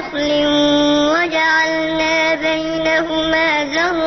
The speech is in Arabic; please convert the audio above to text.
بنخل وجعلنا بينهما زرعا